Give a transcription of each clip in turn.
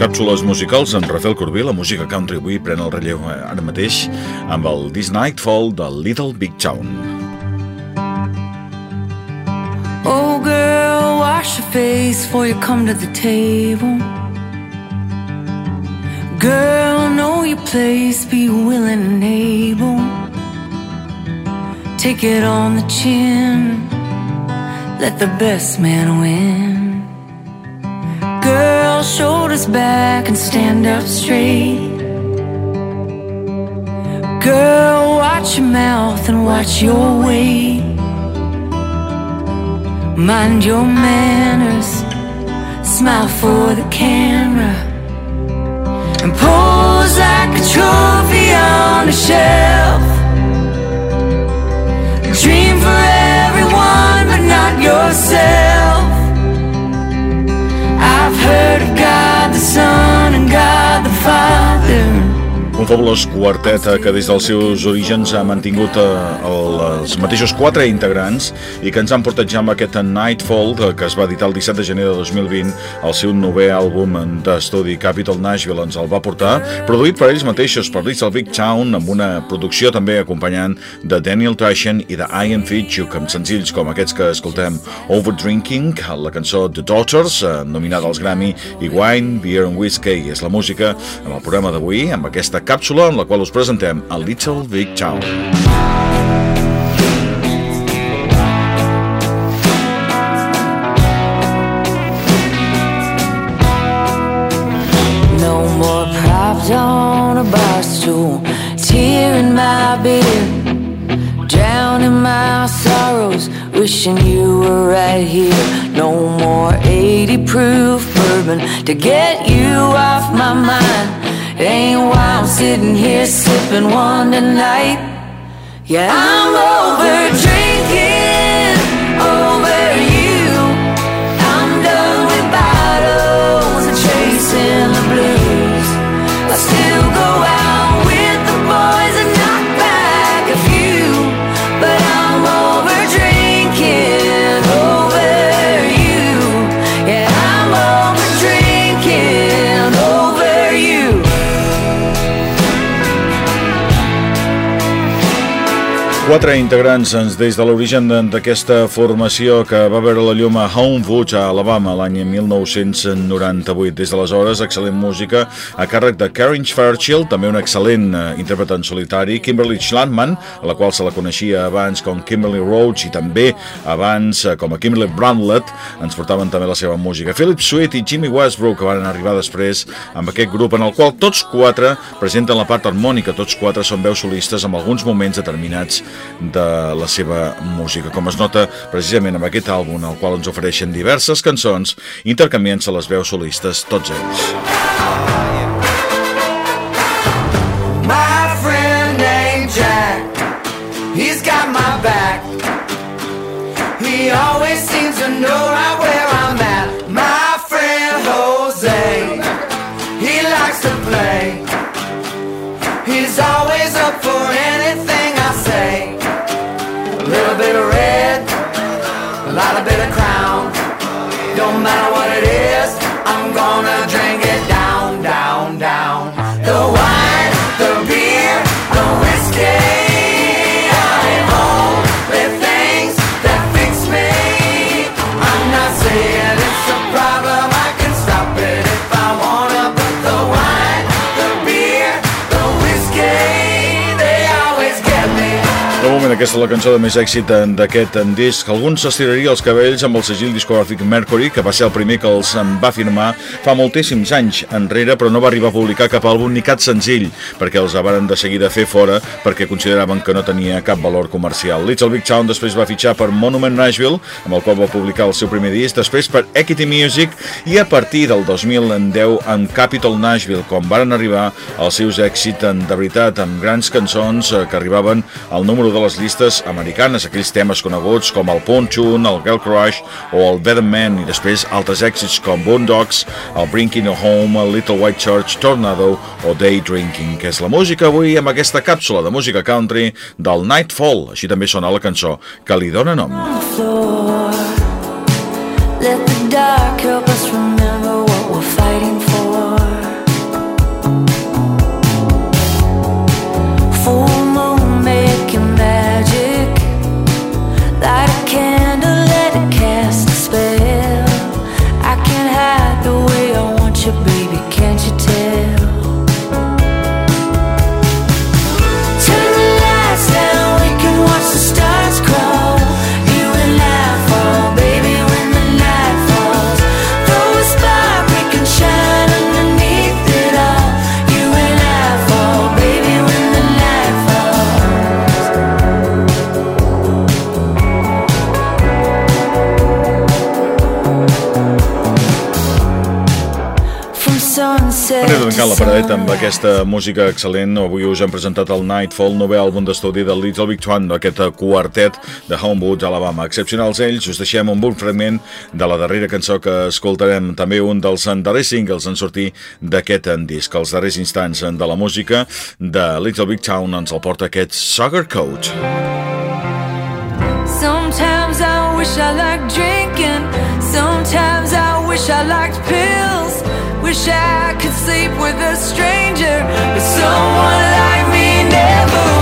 Càpsules musicals amb Rafael Corbí, la música country avui pren el relleu eh, ara mateix amb el This Nightfall de Little Big Town. Oh girl, wash your face before you come to the table. Girl, know your place, be willing and able. Take it on the chin, let the best man win Shoulders back and stand up straight. Girl, watch your mouth and watch your weight. Mind your manners, smile for the camera, and pose like a trophy on a shelf. Un fabulós quartet que des dels seus orígens ha mantingut eh, el, els mateixos quatre integrants i que ens han portat ja amb aquest Nightfall que es va editar el 17 de gener de 2020 el seu novè àlbum d'estudi Capital Nashville ens el va portar produït per ells mateixos, per Little Big Town amb una producció també acompanyant de Daniel Trashen i de Ian Fitchuk amb senzills com aquests que escoltem Over Drinking, la cançó The Daughters eh, nominada als Grammy i Wine, Beer and Whiskey és la música amb el programa d'avui amb aquesta càpsula en la qual us presentem a Little Big Town. No more propped on a bar stool, tearing my beer, drowning my sorrows, wishing you were right here. No more 80 proof bourbon to get you off my mind. Ain't why I'm sitting here sipping one tonight. Yeah, I'm over drinking Quatre integrants des de l'origen d'aquesta formació que va veure la llum a Homewood, a Alabama, l'any 1998. Des d'aleshores, excel·lent música a càrrec de Karen Fairchild, també un excel·lent eh, intèrpret en solitari, Kimberly Schlandman, a la qual se la coneixia abans com Kimberly Roach i també abans eh, com a Kimberly Brandlett, ens portaven també la seva música. Philip Sweet i Jimmy Westbrook van arribar després amb aquest grup en el qual tots quatre presenten la part harmònica, tots quatre són veus solistes amb alguns moments determinats de la seva música, com es nota precisament amb aquest àlbum, al qual ens ofereixen diverses cançons, intercanviant-se les veus solistes, tots ells. My friend named Jack, he's got my back. He always seems to know Don't matter what it is, I'm gonna aquesta és la cançó de més èxit d'aquest disc. Alguns s'estiraria els cabells amb el segell discogràfic Mercury, que va ser el primer que els va firmar fa moltíssims anys enrere, però no va arribar a publicar cap àlbum ni cap senzill, perquè els varen de seguida fer fora perquè consideraven que no tenia cap valor comercial. Little Big Town després va fitxar per Monument Nashville, amb el qual va publicar el seu primer disc, després per Equity Music i a partir del 2010 amb Capitol Nashville, com varen arribar els seus èxits de veritat, amb grans cançons eh, que arribaven al número de les llistes americanes, aquells temes coneguts com el Pontoon, el Girl Crush o el Better Man, i després altres èxits com Boondocks, el Brinking You Home, el Little White Church, Tornado o Day Drinking, que és la música avui amb aquesta càpsula de música country del Nightfall, així també sona la cançó que li dóna nom. the Anem tancant la paradeta amb aquesta música excel·lent. Avui us hem presentat el Nightfall, nou àlbum d'estudi del Little Big One, aquest quartet de Homewood, Alabama. Excepcionals ells, us deixem un bon fragment de la darrera cançó que escoltarem, també un dels darrers singles en sortir d'aquest disc. Els darrers instants de la música de Little Big Town ens el porta aquest Sugar Coat. Sometimes I wish I liked drinking Sometimes I wish I liked pills Wish I could sleep with a stranger, but someone like me never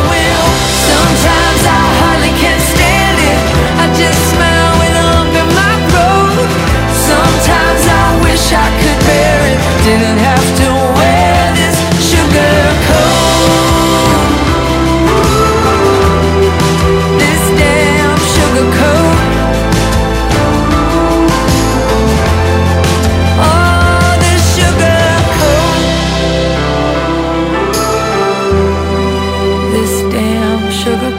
sugar